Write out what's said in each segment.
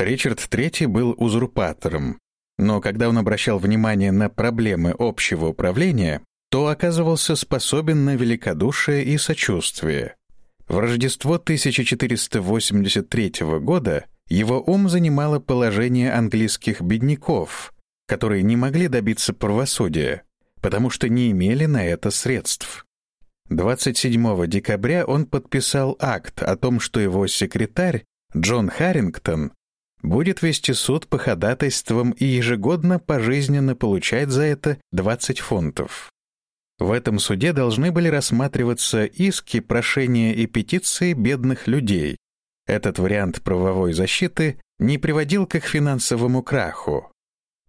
Ричард III был узурпатором, но когда он обращал внимание на проблемы общего управления, то оказывался способен на великодушие и сочувствие. В Рождество 1483 года его ум занимало положение английских бедняков, которые не могли добиться правосудия, потому что не имели на это средств. 27 декабря он подписал акт о том, что его секретарь Джон Харрингтон будет вести суд по ходатайствам и ежегодно пожизненно получать за это 20 фунтов. В этом суде должны были рассматриваться иски, прошения и петиции бедных людей. Этот вариант правовой защиты не приводил к их финансовому краху.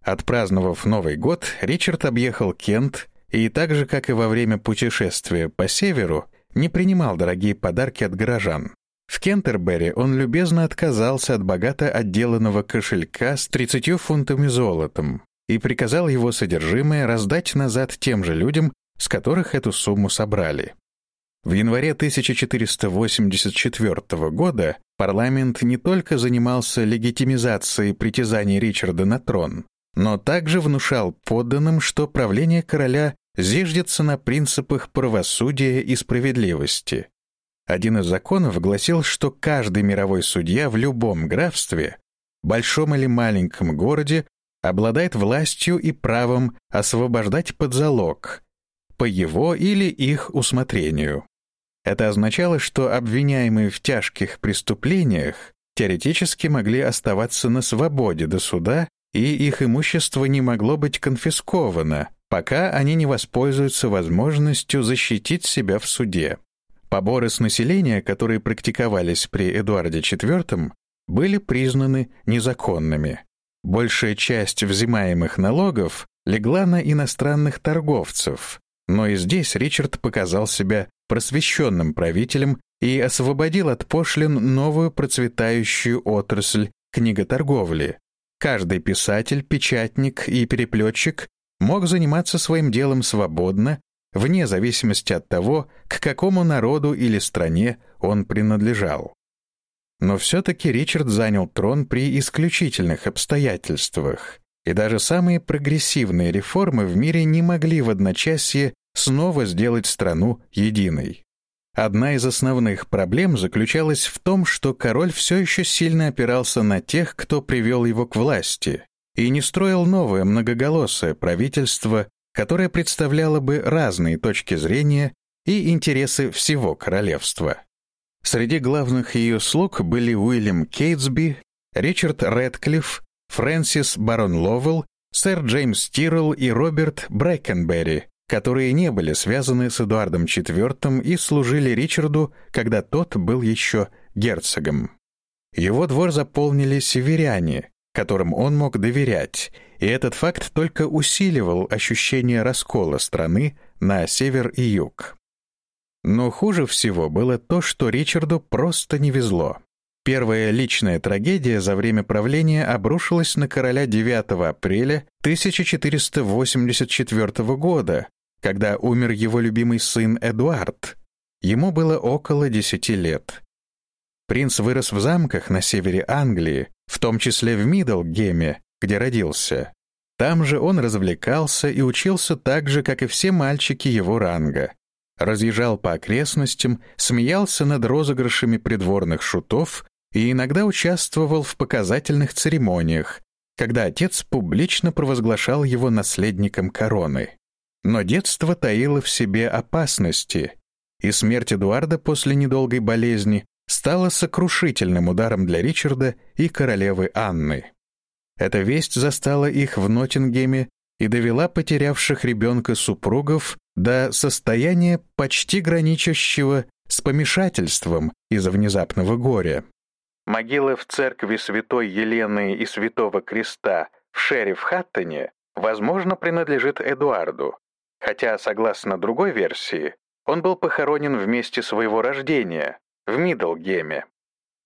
Отпраздновав Новый год, Ричард объехал Кент и так же, как и во время путешествия по северу, не принимал дорогие подарки от горожан. В Кентербери он любезно отказался от богато отделанного кошелька с 30 фунтами золотом и приказал его содержимое раздать назад тем же людям, с которых эту сумму собрали. В январе 1484 года парламент не только занимался легитимизацией притязаний Ричарда на трон, но также внушал подданным, что правление короля зиждется на принципах правосудия и справедливости. Один из законов гласил, что каждый мировой судья в любом графстве, большом или маленьком городе, обладает властью и правом освобождать под залог, по его или их усмотрению. Это означало, что обвиняемые в тяжких преступлениях теоретически могли оставаться на свободе до суда, и их имущество не могло быть конфисковано, пока они не воспользуются возможностью защитить себя в суде. Поборы с населения, которые практиковались при Эдуарде IV, были признаны незаконными. Большая часть взимаемых налогов легла на иностранных торговцев, но и здесь Ричард показал себя просвещенным правителем и освободил от пошлин новую процветающую отрасль книготорговли. Каждый писатель, печатник и переплетчик мог заниматься своим делом свободно, вне зависимости от того, к какому народу или стране он принадлежал. Но все-таки Ричард занял трон при исключительных обстоятельствах, и даже самые прогрессивные реформы в мире не могли в одночасье снова сделать страну единой. Одна из основных проблем заключалась в том, что король все еще сильно опирался на тех, кто привел его к власти, и не строил новое многоголосое правительство, которое представляло бы разные точки зрения и интересы всего королевства. Среди главных ее слуг были Уильям Кейтсби, Ричард Рэдклифф, Фрэнсис Барон Ловелл, сэр Джеймс Тиррелл и Роберт Брэкенберри, которые не были связаны с Эдуардом IV и служили Ричарду, когда тот был еще герцогом. Его двор заполнили северяне, которым он мог доверять, и этот факт только усиливал ощущение раскола страны на север и юг. Но хуже всего было то, что Ричарду просто не везло. Первая личная трагедия за время правления обрушилась на короля 9 апреля 1484 года, когда умер его любимый сын Эдуард. Ему было около 10 лет. Принц вырос в замках на севере Англии, в том числе в Миддлгеме, где родился. Там же он развлекался и учился так же, как и все мальчики его ранга. Разъезжал по окрестностям, смеялся над розыгрышами придворных шутов и иногда участвовал в показательных церемониях, когда отец публично провозглашал его наследником короны. Но детство таило в себе опасности, и смерть Эдуарда после недолгой болезни стала сокрушительным ударом для Ричарда и королевы Анны. Эта весть застала их в Ноттингеме и довела потерявших ребенка супругов до состояния почти граничащего с помешательством из-за внезапного горя. Могилы в церкви святой Елены и святого Креста в Шериф-Хаттоне, возможно, принадлежит Эдуарду, хотя, согласно другой версии, он был похоронен в месте своего рождения, в Миддлгеме.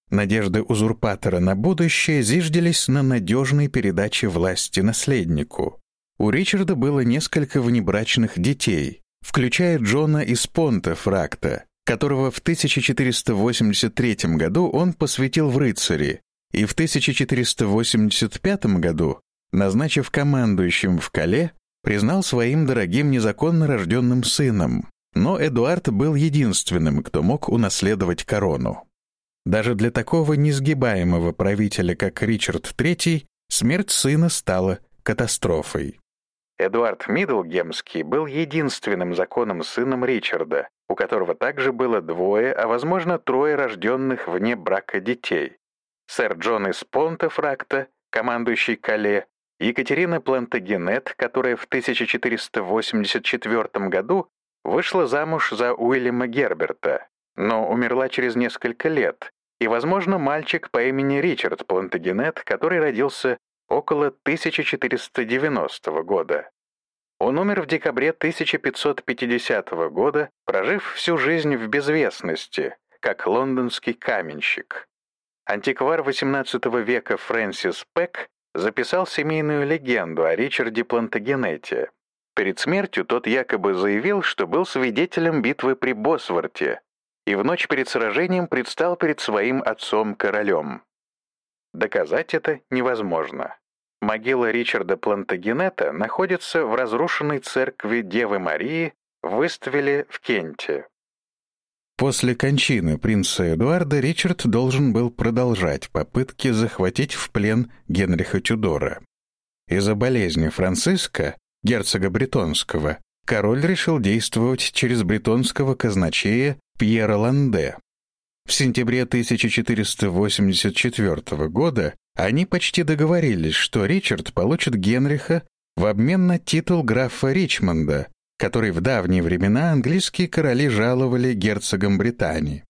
Надежды узурпатора на будущее зиждились на надежной передаче власти наследнику. У Ричарда было несколько внебрачных детей, включая Джона из Понта Фракта, которого в 1483 году он посвятил в рыцари, и в 1485 году, назначив командующим в Кале, признал своим дорогим незаконно рожденным сыном, но Эдуард был единственным, кто мог унаследовать корону. Даже для такого несгибаемого правителя, как Ричард III, смерть сына стала катастрофой. Эдуард Миддлгемский был единственным законным сыном Ричарда, у которого также было двое, а возможно трое рожденных вне брака детей. Сэр Джон из Понтефракта, командующий Кале, Екатерина Плантагенет, которая в 1484 году вышла замуж за Уильяма Герберта, но умерла через несколько лет, и, возможно, мальчик по имени Ричард Плантагенет, который родился около 1490 года. Он умер в декабре 1550 года, прожив всю жизнь в безвестности, как лондонский каменщик. Антиквар XVIII века Фрэнсис Пек записал семейную легенду о Ричарде Плантагенете. Перед смертью тот якобы заявил, что был свидетелем битвы при Босворте, и в ночь перед сражением предстал перед своим отцом-королем. Доказать это невозможно. Могила Ричарда Плантагенета находится в разрушенной церкви Девы Марии в Иствеле в Кенте. После кончины принца Эдуарда Ричард должен был продолжать попытки захватить в плен Генриха Тюдора. Из-за болезни Франциска, герцога Бретонского, король решил действовать через бретонского казначея Пьера Ланде. В сентябре 1484 года они почти договорились, что Ричард получит Генриха в обмен на титул графа Ричмонда, который в давние времена английские короли жаловали герцогам Британии.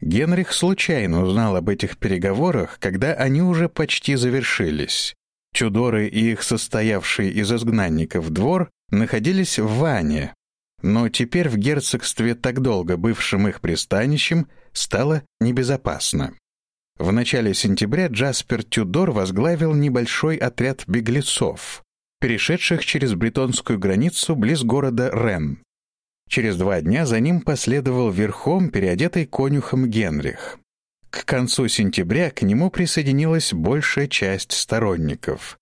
Генрих случайно узнал об этих переговорах, когда они уже почти завершились. Чудоры и их состоявший из изгнанников двор находились в Ване, но теперь в герцогстве, так долго бывшим их пристанищем, стало небезопасно. В начале сентября Джаспер Тюдор возглавил небольшой отряд беглецов, перешедших через бретонскую границу близ города Рен. Через два дня за ним последовал верхом переодетый конюхом Генрих. К концу сентября к нему присоединилась большая часть сторонников.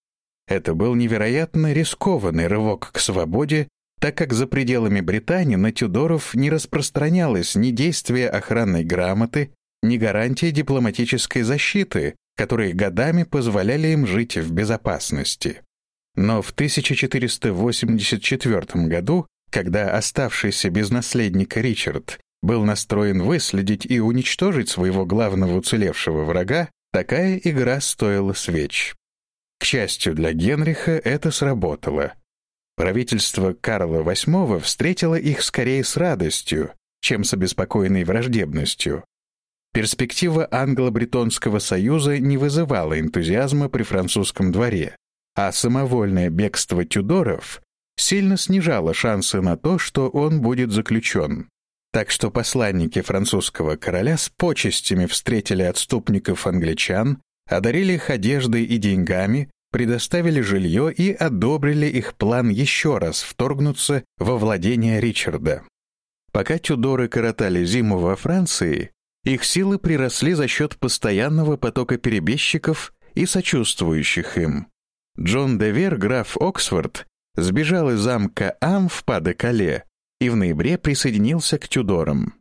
Это был невероятно рискованный рывок к свободе, так как за пределами Британии на Тюдоров не распространялось ни действие охранной грамоты, ни гарантии дипломатической защиты, которые годами позволяли им жить в безопасности. Но в 1484 году, когда оставшийся без наследника Ричард был настроен выследить и уничтожить своего главного уцелевшего врага, такая игра стоила свеч. К счастью для Генриха, это сработало. Правительство Карла VIII встретило их скорее с радостью, чем с обеспокоенной враждебностью. Перспектива англо-бретонского союза не вызывала энтузиазма при французском дворе, а самовольное бегство Тюдоров сильно снижало шансы на то, что он будет заключен. Так что посланники французского короля с почестями встретили отступников англичан, одарили их одеждой и деньгами, предоставили жилье и одобрили их план еще раз вторгнуться во владение Ричарда. Пока Тюдоры коротали зиму во Франции, их силы приросли за счет постоянного потока перебежчиков и сочувствующих им. Джон де Вер, граф Оксфорд, сбежал из замка Ам в Паде-Кале и в ноябре присоединился к Тюдорам.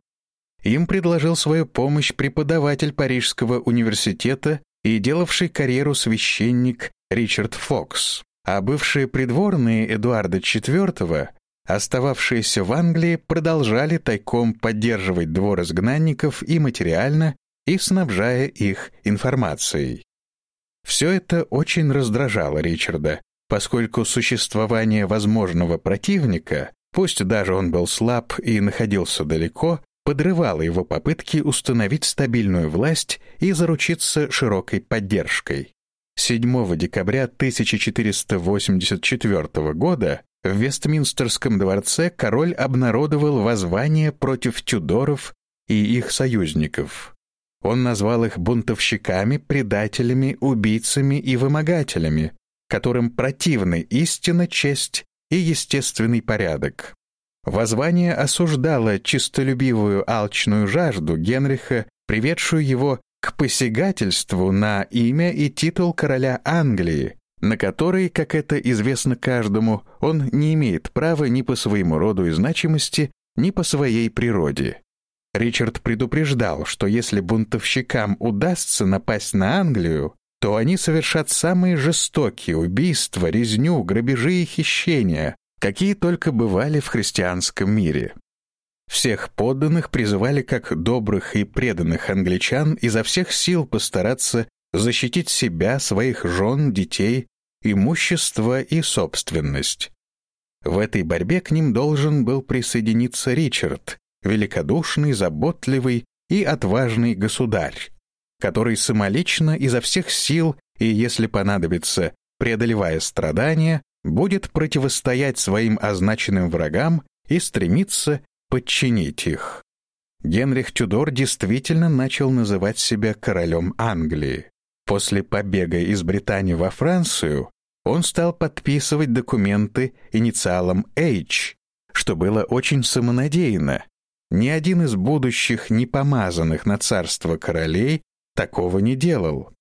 Им предложил свою помощь преподаватель Парижского университета и делавший карьеру священник Ричард Фокс, а бывшие придворные Эдуарда IV, остававшиеся в Англии, продолжали тайком поддерживать двор изгнанников и материально, и снабжая их информацией. Все это очень раздражало Ричарда, поскольку существование возможного противника, пусть даже он был слаб и находился далеко, подрывало его попытки установить стабильную власть и заручиться широкой поддержкой. 7 декабря 1484 года в Вестминстерском дворце король обнародовал воззвание против Тюдоров и их союзников. Он назвал их бунтовщиками, предателями, убийцами и вымогателями, которым противны истина, честь и естественный порядок. Воззвание осуждало чистолюбивую алчную жажду Генриха, приведшую его к посягательству на имя и титул короля Англии, на который, как это известно каждому, он не имеет права ни по своему роду и значимости, ни по своей природе. Ричард предупреждал, что если бунтовщикам удастся напасть на Англию, то они совершат самые жестокие убийства, резню, грабежи и хищения, какие только бывали в христианском мире. Всех подданных призывали как добрых и преданных англичан изо всех сил постараться защитить себя, своих жен, детей, имущество и собственность. В этой борьбе к ним должен был присоединиться Ричард, великодушный, заботливый и отважный государь, который самолично изо всех сил и, если понадобится, преодолевая страдания, будет противостоять своим означенным врагам и стремиться подчинить их. Генрих Тюдор действительно начал называть себя королем Англии. После побега из Британии во Францию он стал подписывать документы инициалом H, что было очень самонадеянно. Ни один из будущих непомазанных на царство королей такого не делал.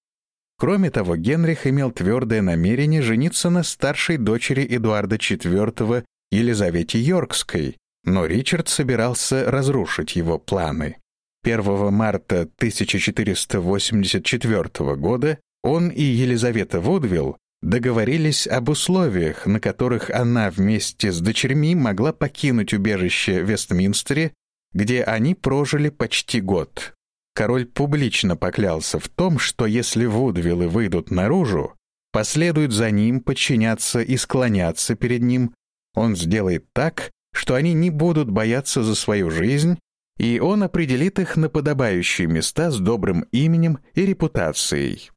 Кроме того, Генрих имел твердое намерение жениться на старшей дочери Эдуарда IV Елизавете Йоркской, но Ричард собирался разрушить его планы. 1 марта 1484 года он и Елизавета Вудвилл договорились об условиях, на которых она вместе с дочерьми могла покинуть убежище в Вестминстере, где они прожили почти год король публично поклялся в том, что если Вудвиллы выйдут наружу, последуют за ним, подчиняться и склоняться перед ним, он сделает так, что они не будут бояться за свою жизнь, и он определит их на подобающие места с добрым именем и репутацией.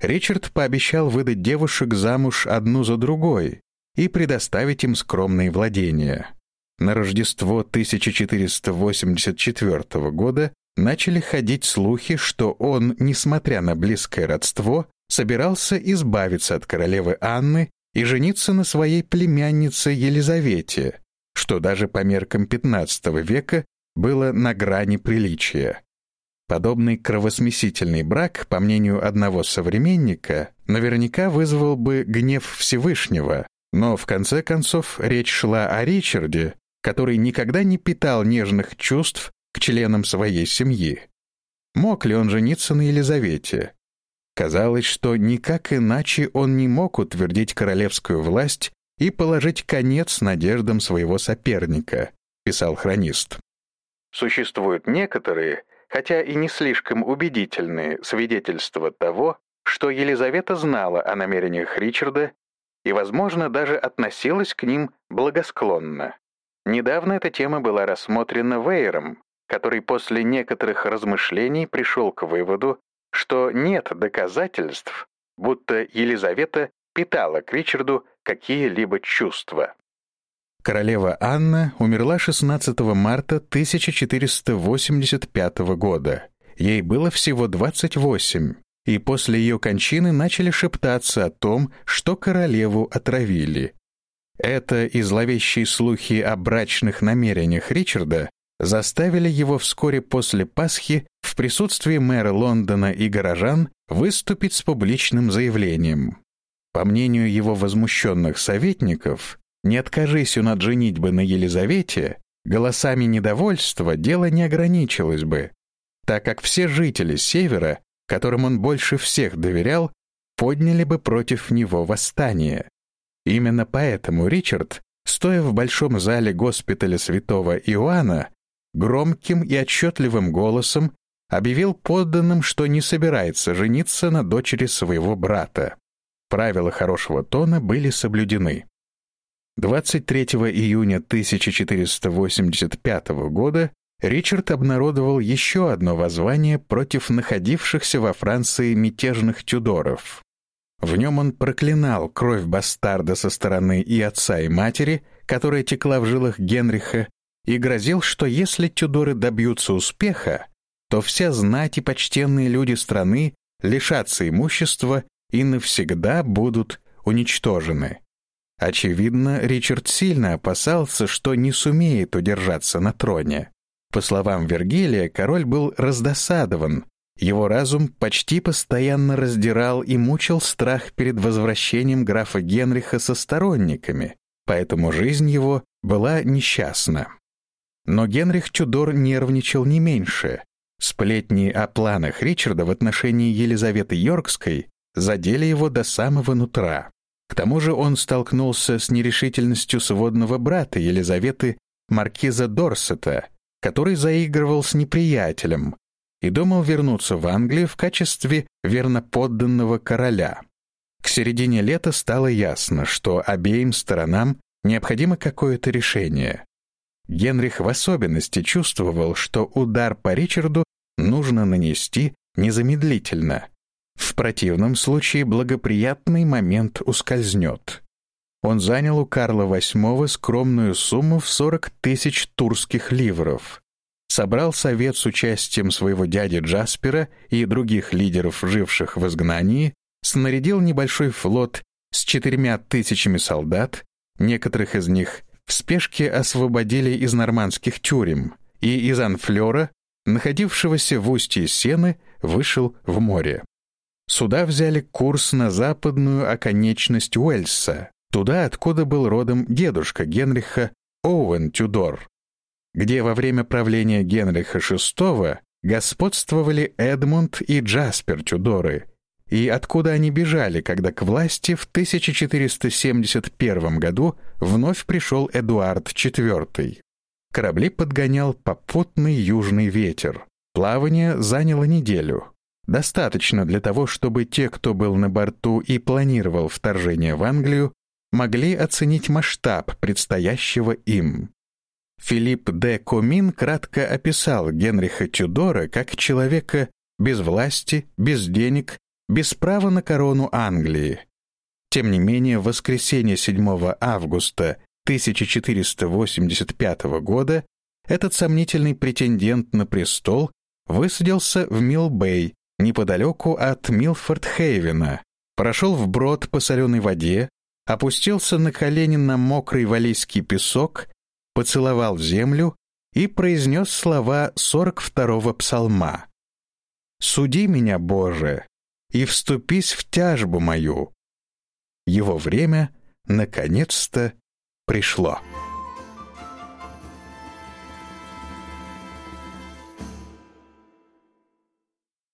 Ричард пообещал выдать девушек замуж одну за другой и предоставить им скромные владения. На Рождество 1484 года начали ходить слухи, что он, несмотря на близкое родство, собирался избавиться от королевы Анны и жениться на своей племяннице Елизавете, что даже по меркам XV века было на грани приличия. Подобный кровосмесительный брак, по мнению одного современника, наверняка вызвал бы гнев Всевышнего, но в конце концов речь шла о Ричарде, который никогда не питал нежных чувств к членам своей семьи. Мог ли он жениться на Елизавете? Казалось, что никак иначе он не мог утвердить королевскую власть и положить конец надеждам своего соперника, писал хронист. Существуют некоторые, хотя и не слишком убедительные, свидетельства того, что Елизавета знала о намерениях Ричарда и, возможно, даже относилась к ним благосклонно. Недавно эта тема была рассмотрена Вейером, который после некоторых размышлений пришел к выводу, что нет доказательств, будто Елизавета питала к Ричарду какие-либо чувства. Королева Анна умерла 16 марта 1485 года. Ей было всего 28, и после ее кончины начали шептаться о том, что королеву отравили. Это и зловещие слухи о брачных намерениях Ричарда заставили его вскоре после Пасхи в присутствии мэра Лондона и горожан выступить с публичным заявлением. По мнению его возмущенных советников, не откажись он от женитьбы на Елизавете, голосами недовольства дело не ограничилось бы, так как все жители Севера, которым он больше всех доверял, подняли бы против него восстание. Именно поэтому Ричард, стоя в большом зале госпиталя святого Иоанна, громким и отчетливым голосом объявил подданным, что не собирается жениться на дочери своего брата. Правила хорошего тона были соблюдены. 23 июня 1485 года Ричард обнародовал еще одно воззвание против находившихся во Франции мятежных тюдоров. В нем он проклинал кровь бастарда со стороны и отца, и матери, которая текла в жилах Генриха, и грозил, что если Тюдоры добьются успеха, то вся знать и почтенные люди страны лишатся имущества и навсегда будут уничтожены. Очевидно, Ричард сильно опасался, что не сумеет удержаться на троне. По словам Вергилия, король был раздосадован, Его разум почти постоянно раздирал и мучил страх перед возвращением графа Генриха со сторонниками, поэтому жизнь его была несчастна. Но Генрих Тюдор нервничал не меньше. Сплетни о планах Ричарда в отношении Елизаветы Йоркской задели его до самого нутра. К тому же он столкнулся с нерешительностью сводного брата Елизаветы, маркиза Дорсета, который заигрывал с неприятелем, и думал вернуться в Англию в качестве верноподданного короля. К середине лета стало ясно, что обеим сторонам необходимо какое-то решение. Генрих в особенности чувствовал, что удар по Ричарду нужно нанести незамедлительно. В противном случае благоприятный момент ускользнет. Он занял у Карла VIII скромную сумму в 40 тысяч турских ливров собрал совет с участием своего дяди Джаспера и других лидеров, живших в изгнании, снарядил небольшой флот с четырьмя тысячами солдат, некоторых из них в спешке освободили из нормандских тюрем, и из Анфлера, находившегося в устье Сены, вышел в море. Суда взяли курс на западную оконечность Уэльса, туда, откуда был родом дедушка Генриха Оуэн Тюдор, где во время правления Генриха VI господствовали Эдмунд и Джаспер Тюдоры, и откуда они бежали, когда к власти в 1471 году вновь пришел Эдуард IV. Корабли подгонял попутный южный ветер. Плавание заняло неделю. Достаточно для того, чтобы те, кто был на борту и планировал вторжение в Англию, могли оценить масштаб предстоящего им. Филипп де Комин кратко описал Генриха Тюдора как человека без власти, без денег, без права на корону Англии. Тем не менее, в воскресенье 7 августа 1485 года этот сомнительный претендент на престол высадился в Милбей, неподалеку от Милфорд-Хейвена, прошел вброд по соленой воде, опустился на колени на мокрый валийский песок поцеловал землю и произнес слова 42-го псалма. «Суди меня, Боже, и вступись в тяжбу мою». Его время наконец-то пришло.